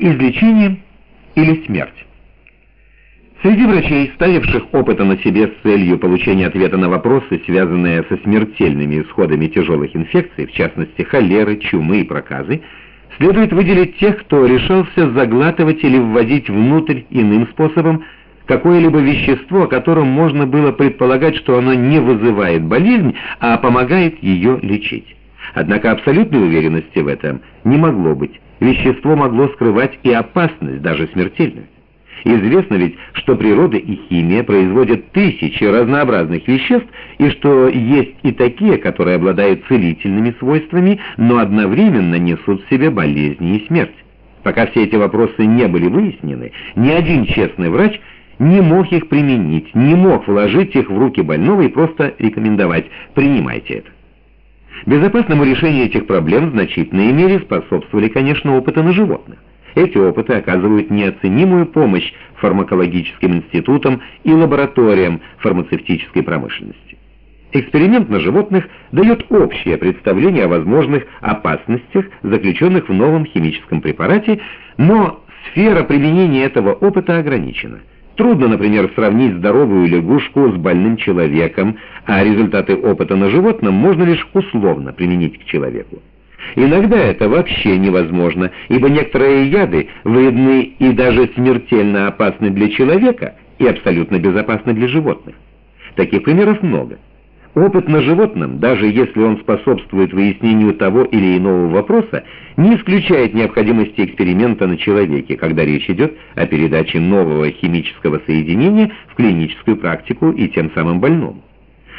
излечение или смерть. Среди врачей, ставивших опыты на себе с целью получения ответа на вопросы, связанные со смертельными исходами тяжелых инфекций, в частности холеры, чумы и проказы, следует выделить тех, кто решался заглатывать или вводить внутрь иным способом какое-либо вещество, о котором можно было предполагать, что оно не вызывает болезнь, а помогает ее лечить. Однако абсолютной уверенности в этом не могло быть. Вещество могло скрывать и опасность, даже смертельную. Известно ведь, что природа и химия производят тысячи разнообразных веществ, и что есть и такие, которые обладают целительными свойствами, но одновременно несут в себе болезни и смерть. Пока все эти вопросы не были выяснены, ни один честный врач не мог их применить, не мог вложить их в руки больного и просто рекомендовать «принимайте это». Безопасному решению этих проблем в значительной мере способствовали, конечно, опыты на животных. Эти опыты оказывают неоценимую помощь фармакологическим институтам и лабораториям фармацевтической промышленности. Эксперимент на животных дает общее представление о возможных опасностях, заключенных в новом химическом препарате, но сфера применения этого опыта ограничена. Трудно, например, сравнить здоровую лягушку с больным человеком, а результаты опыта на животном можно лишь условно применить к человеку. Иногда это вообще невозможно, ибо некоторые яды вредны и даже смертельно опасны для человека и абсолютно безопасны для животных. Таких примеров много. Опыт на животном, даже если он способствует выяснению того или иного вопроса, не исключает необходимости эксперимента на человеке, когда речь идет о передаче нового химического соединения в клиническую практику и тем самым больному.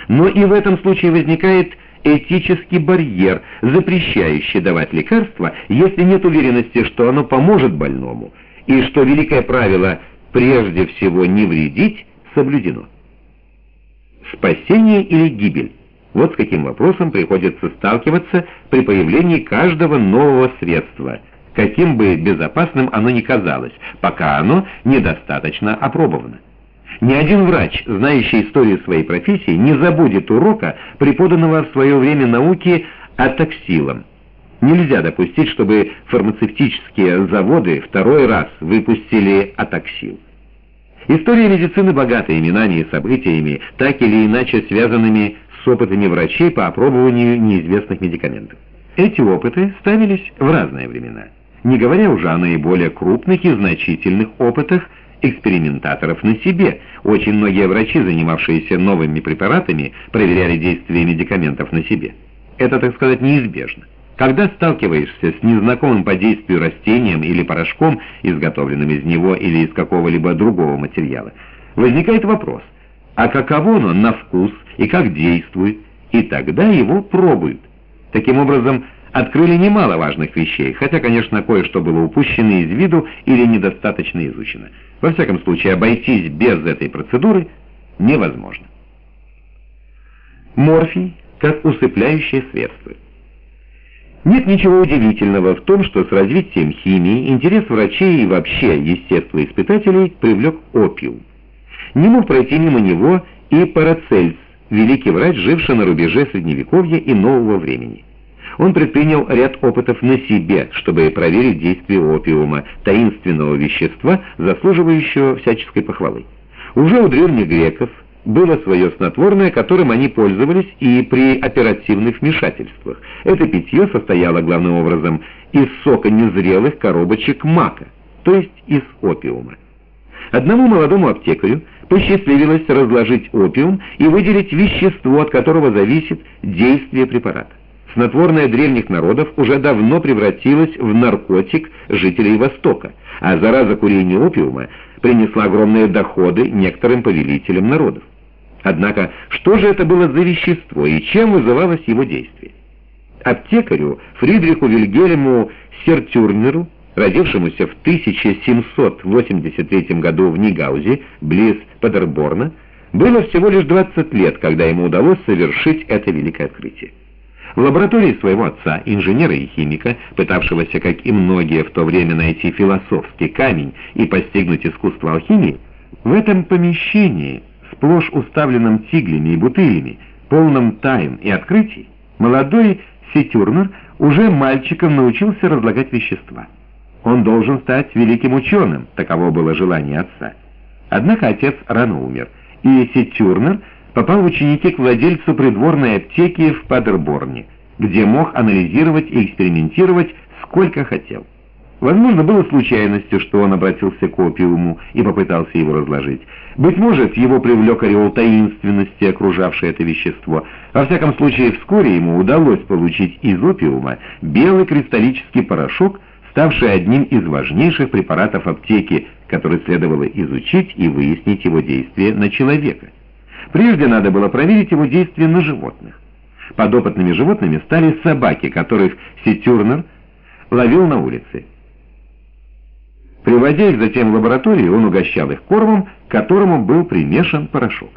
Но и в этом случае возникает этический барьер, запрещающий давать лекарства, если нет уверенности, что оно поможет больному, и что великое правило «прежде всего не вредить» соблюдено. Спасение или гибель? Вот с каким вопросом приходится сталкиваться при появлении каждого нового средства, каким бы безопасным оно ни казалось, пока оно недостаточно опробовано. Ни один врач, знающий историю своей профессии, не забудет урока, преподанного в свое время науке атоксилом. Нельзя допустить, чтобы фармацевтические заводы второй раз выпустили атоксил. История медицины богата именами и событиями, так или иначе связанными с опытами врачей по опробованию неизвестных медикаментов. Эти опыты ставились в разные времена, не говоря уже о наиболее крупных и значительных опытах экспериментаторов на себе. Очень многие врачи, занимавшиеся новыми препаратами, проверяли действие медикаментов на себе. Это, так сказать, неизбежно. Когда сталкиваешься с незнакомым по действию растением или порошком, изготовленным из него или из какого-либо другого материала, возникает вопрос, а каково оно на вкус и как действует, и тогда его пробуют. Таким образом, открыли немало важных вещей, хотя, конечно, кое-что было упущено из виду или недостаточно изучено. Во всяком случае, обойтись без этой процедуры невозможно. Морфий как усыпляющее средство. Нет ничего удивительного в том, что с развитием химии интерес врачей и вообще естествоиспытателей привлек опиум. Не мог пройти мимо него и Парацельс, великий врач, живший на рубеже Средневековья и нового времени. Он предпринял ряд опытов на себе, чтобы проверить действие опиума, таинственного вещества, заслуживающего всяческой похвалы. Уже у древних греков было свое снотворное, которым они пользовались и при оперативных вмешательствах. Это питье состояло главным образом из сока незрелых коробочек мака, то есть из опиума. Одному молодому аптекарю посчастливилось разложить опиум и выделить вещество, от которого зависит действие препарата. Снотворное древних народов уже давно превратилось в наркотик жителей Востока, а зараза курения опиума принесла огромные доходы некоторым повелителям народов. Однако, что же это было за вещество и чем вызывалось его действие? Аптекарю Фридриху Вильгельму Сертюрнеру, родившемуся в 1783 году в Нигаузе, близ Падерборна, было всего лишь 20 лет, когда ему удалось совершить это великое открытие. В лаборатории своего отца, инженера и химика, пытавшегося, как и многие в то время, найти философский камень и постигнуть искусство алхимии, в этом помещении сплошь уставленном тиглями и бутылями, полном тайн и открытий, молодой Сетюрнер уже мальчиком научился разлагать вещества. Он должен стать великим ученым, таково было желание отца. Однако отец рано умер, и Сетюрнер попал в ученики к владельцу придворной аптеки в Падерборне, где мог анализировать и экспериментировать сколько хотел. Возможно, было случайностью, что он обратился к опиуму и попытался его разложить. Быть может, его привлек ореол таинственности, окружавший это вещество. Во всяком случае, вскоре ему удалось получить из опиума белый кристаллический порошок, ставший одним из важнейших препаратов аптеки, который следовало изучить и выяснить его действие на человека. Прежде надо было проверить его действие на животных. Подопытными животными стали собаки, которых Ситюрнер ловил на улице. Приводя их затем в лабораторию, он угощал их кормом, к которому был примешан порошок.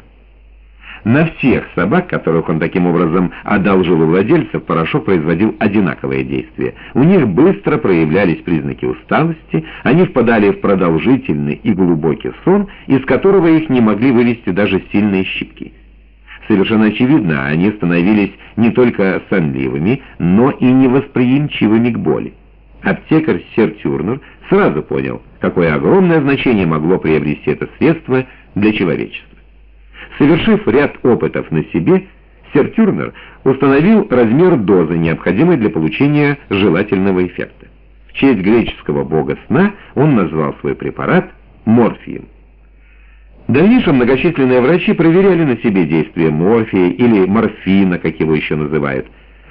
На всех собак, которых он таким образом одолжил у владельцев, порошок производил одинаковое действие. У них быстро проявлялись признаки усталости, они впадали в продолжительный и глубокий сон, из которого их не могли вывести даже сильные щипки. Совершенно очевидно, они становились не только сонливыми, но и невосприимчивыми к боли. Аптекарь Сер Тюрнер сразу понял, какое огромное значение могло приобрести это средство для человечества. Совершив ряд опытов на себе, Сер Тюрнер установил размер дозы, необходимой для получения желательного эффекта. В честь греческого бога сна он назвал свой препарат морфием. В дальнейшем многочисленные врачи проверяли на себе действие морфия или морфина, как его еще называют.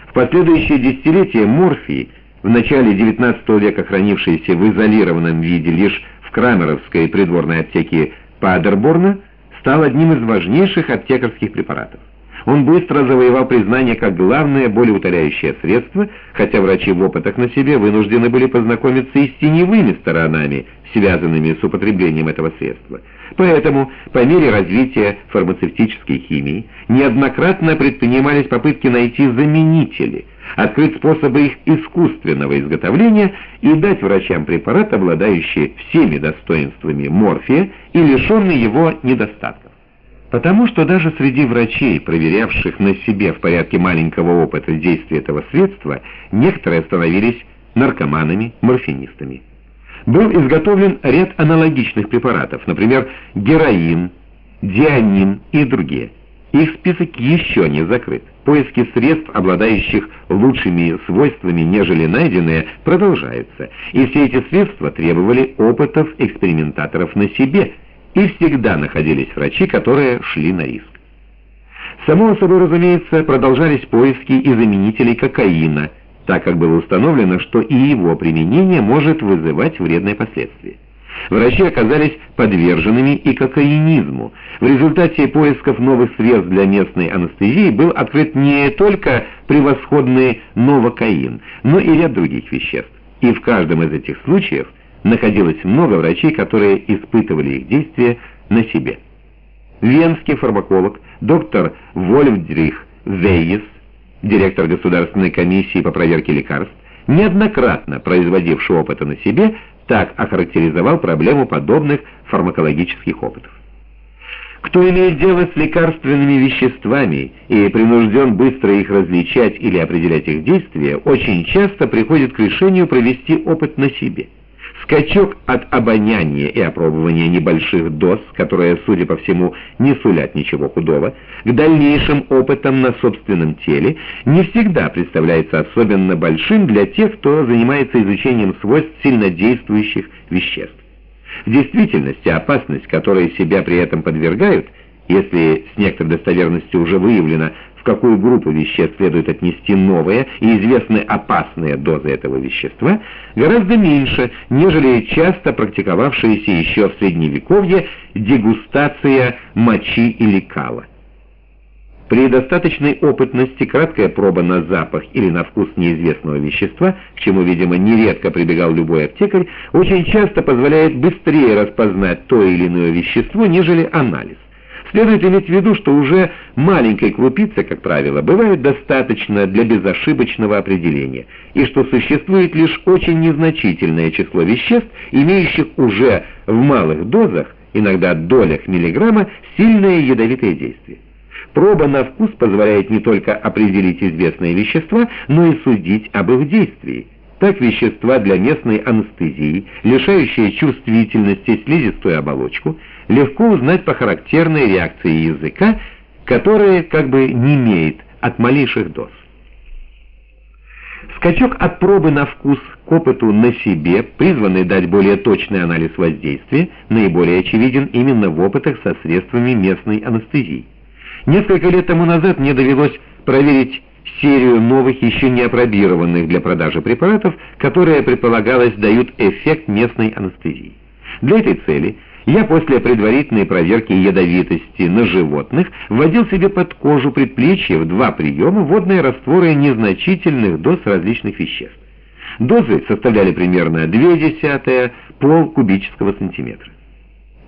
В последующие десятилетия морфий – в начале XIX века хранившийся в изолированном виде лишь в Крамеровской придворной аптеке Падерборна, стал одним из важнейших аптекарских препаратов. Он быстро завоевал признание как главное болеутоляющее средство, хотя врачи в опытах на себе вынуждены были познакомиться и с теневыми сторонами, связанными с употреблением этого средства. Поэтому, по мере развития фармацевтической химии, неоднократно предпринимались попытки найти заменители – открыть способы их искусственного изготовления и дать врачам препарат, обладающий всеми достоинствами морфия и лишенный его недостатков. Потому что даже среди врачей, проверявших на себе в порядке маленького опыта действия этого средства, некоторые становились наркоманами, морфинистами. Был изготовлен ряд аналогичных препаратов, например, героин, дианин и другие. Их список еще не закрыт. Поиски средств, обладающих лучшими свойствами, нежели найденные, продолжаются. И все эти средства требовали опытов экспериментаторов на себе, и всегда находились врачи, которые шли на риск. Само собой, разумеется, продолжались поиски и заменителей кокаина, так как было установлено, что и его применение может вызывать вредные последствия. Врачи оказались подверженными и кокаинизму. В результате поисков новых средств для местной анестезии был открыт не только превосходный новокаин, но и ряд других веществ. И в каждом из этих случаев находилось много врачей, которые испытывали их действие на себе. Венский фармаколог доктор Вольфдрих Вейес, директор Государственной комиссии по проверке лекарств, неоднократно производивший опыты на себе, так охарактеризовал проблему подобных фармакологических опытов. Кто имеет дело с лекарственными веществами и принужден быстро их различать или определять их действия, очень часто приходит к решению провести опыт на себе. Скачок от обоняния и опробования небольших доз, которые, судя по всему, не сулят ничего худого, к дальнейшим опытам на собственном теле не всегда представляется особенно большим для тех, кто занимается изучением свойств сильнодействующих веществ. В действительности опасность, которой себя при этом подвергают, если с некоторой достоверностью уже выявлено, в какую группу веществ следует отнести новые и известные опасные дозы этого вещества, гораздо меньше, нежели часто практиковавшаяся еще в Средневековье дегустация мочи или кала. При достаточной опытности краткая проба на запах или на вкус неизвестного вещества, к чему, видимо, нередко прибегал любой аптекарь, очень часто позволяет быстрее распознать то или иное вещество, нежели анализ. Следует иметь в виду, что уже маленькой крупицы, как правило, бывает достаточно для безошибочного определения, и что существует лишь очень незначительное число веществ, имеющих уже в малых дозах, иногда долях миллиграмма, сильное ядовитое действие. Проба на вкус позволяет не только определить известные вещества, но и судить об их действии. Так вещества для местной анестезии, лишающие чувствительности слизистую оболочку, легко узнать по характерной реакции языка, которая как бы не имеет от малейших доз. Скачок от пробы на вкус к опыту на себе, призванный дать более точный анализ воздействия, наиболее очевиден именно в опытах со средствами местной анестезии. Несколько лет тому назад мне довелось проверить серию новых, еще не опробированных для продажи препаратов, которые, предполагалось, дают эффект местной анестезии. Для этой цели я после предварительной проверки ядовитости на животных вводил себе под кожу предплечья в два приема водные растворы незначительных доз различных веществ. Дозы составляли примерно 0,2 пол кубического сантиметра.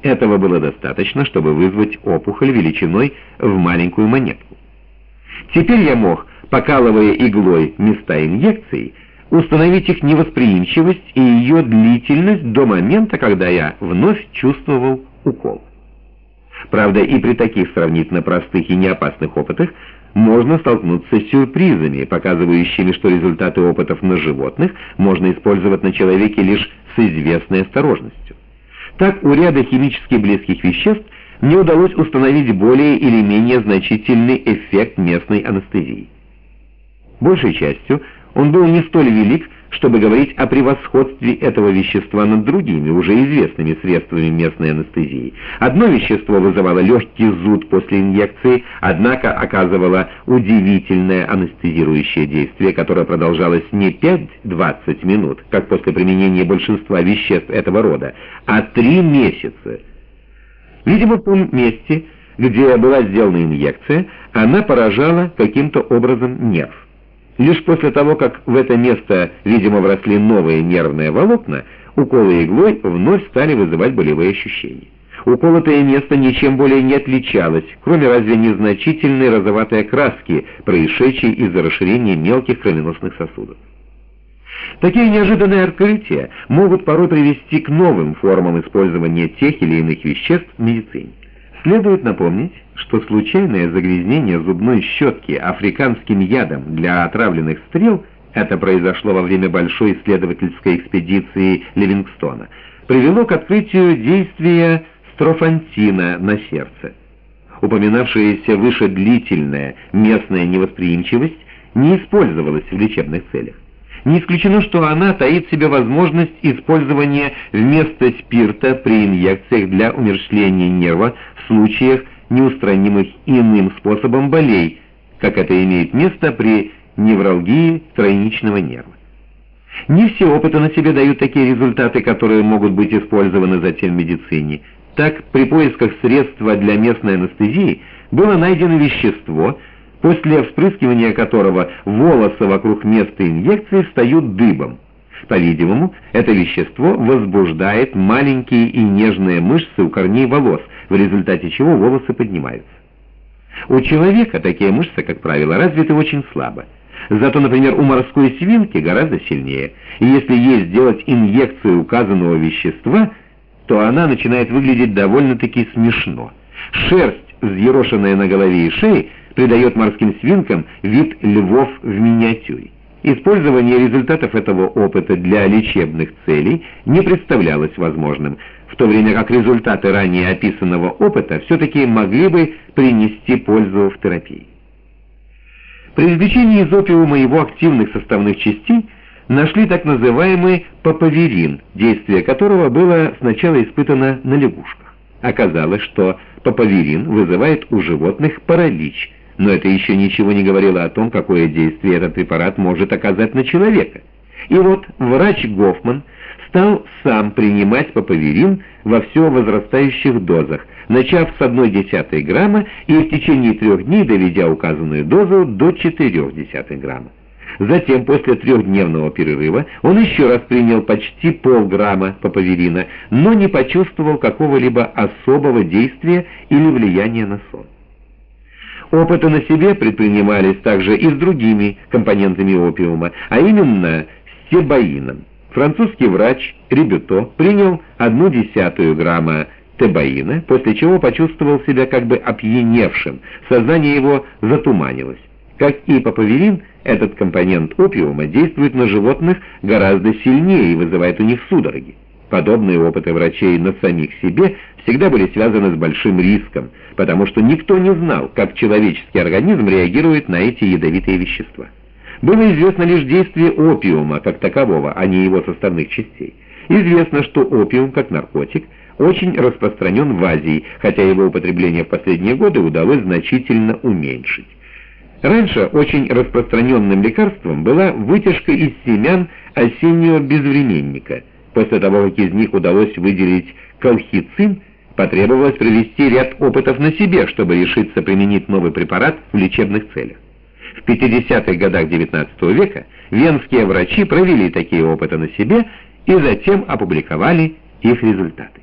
Этого было достаточно, чтобы вызвать опухоль величиной в маленькую монетку. Теперь я мог, покалывая иглой места инъекций, установить их невосприимчивость и ее длительность до момента, когда я вновь чувствовал укол. Правда, и при таких сравнительно простых и неопасных опытах можно столкнуться с сюрпризами, показывающими, что результаты опытов на животных можно использовать на человеке лишь с известной осторожностью. Так, у ряда химически близких веществ мне удалось установить более или менее значительный эффект местной анестезии. Большей частью он был не столь велик, чтобы говорить о превосходстве этого вещества над другими, уже известными средствами местной анестезии. Одно вещество вызывало легкий зуд после инъекции, однако оказывало удивительное анестезирующее действие, которое продолжалось не 5-20 минут, как после применения большинства веществ этого рода, а 3 месяца. Видимо, в том месте, где была сделана инъекция, она поражала каким-то образом нерв. Лишь после того, как в это место, видимо, вросли новые нервные волокна, уколы иглой вновь стали вызывать болевые ощущения. Уколотое место ничем более не отличалось, кроме разве незначительной розоватой окраски, происшедшей из-за расширения мелких кровеносных сосудов. Такие неожиданные открытия могут порой привести к новым формам использования тех или иных веществ в медицине. Следует напомнить, что случайное загрязнение зубной щетки африканским ядом для отравленных стрел это произошло во время большой исследовательской экспедиции Ливингстона, привело к открытию действия строфантина на сердце. Упоминавшаяся выше длительная местная невосприимчивость не использовалась в лечебных целях. Не исключено, что она таит в себе возможность использования вместо спирта при инъекциях для умерщвления нерва в случаях, неустранимых иным способом болей, как это имеет место при невралгии тройничного нерва. Не все опыты на себе дают такие результаты, которые могут быть использованы затем в медицине. Так, при поисках средства для местной анестезии было найдено вещество, после вспрыскивания которого волосы вокруг места инъекции встают дыбом. По-видимому, это вещество возбуждает маленькие и нежные мышцы у корней волос, в результате чего волосы поднимаются. У человека такие мышцы, как правило, развиты очень слабо. Зато, например, у морской свинки гораздо сильнее. И если ей сделать инъекцию указанного вещества, то она начинает выглядеть довольно-таки смешно. Шерсть, взъерошенная на голове и шее, придает морским свинкам вид львов в миниатюре. Использование результатов этого опыта для лечебных целей не представлялось возможным, в то время как результаты ранее описанного опыта все-таки могли бы принести пользу в терапии. При извлечении из опиума его активных составных частей нашли так называемый папаверин, действие которого было сначала испытано на лягушках. Оказалось, что папаверин вызывает у животных паралич, но это еще ничего не говорило о том, какое действие этот препарат может оказать на человека. И вот врач Гофман стал сам принимать папаверин во все возрастающих дозах, начав с 1,1 грамма и в течение трех дней доведя указанную дозу до 0,4 грамма. Затем, после трехдневного перерыва, он еще раз принял почти полграмма папаверина, но не почувствовал какого-либо особого действия или влияния на сон. Опыты на себе предпринимались также и с другими компонентами опиума, а именно с тебаином. Французский врач Ребюто принял одну десятую грамма тебаина, после чего почувствовал себя как бы опьяневшим, сознание его затуманилось. Как и папаверин, этот компонент опиума действует на животных гораздо сильнее и вызывает у них судороги. Подобные опыты врачей на самих себе всегда были связаны с большим риском, потому что никто не знал, как человеческий организм реагирует на эти ядовитые вещества. Было известно лишь действие опиума как такового, а не его составных частей. Известно, что опиум, как наркотик, очень распространен в Азии, хотя его употребление в последние годы удалось значительно уменьшить. Раньше очень распространенным лекарством была вытяжка из семян осеннего безвременника. После того, как из них удалось выделить колхицин, потребовалось провести ряд опытов на себе, чтобы решиться применить новый препарат в лечебных целях. В 50-х годах XIX века венские врачи провели такие опыты на себе и затем опубликовали их результаты.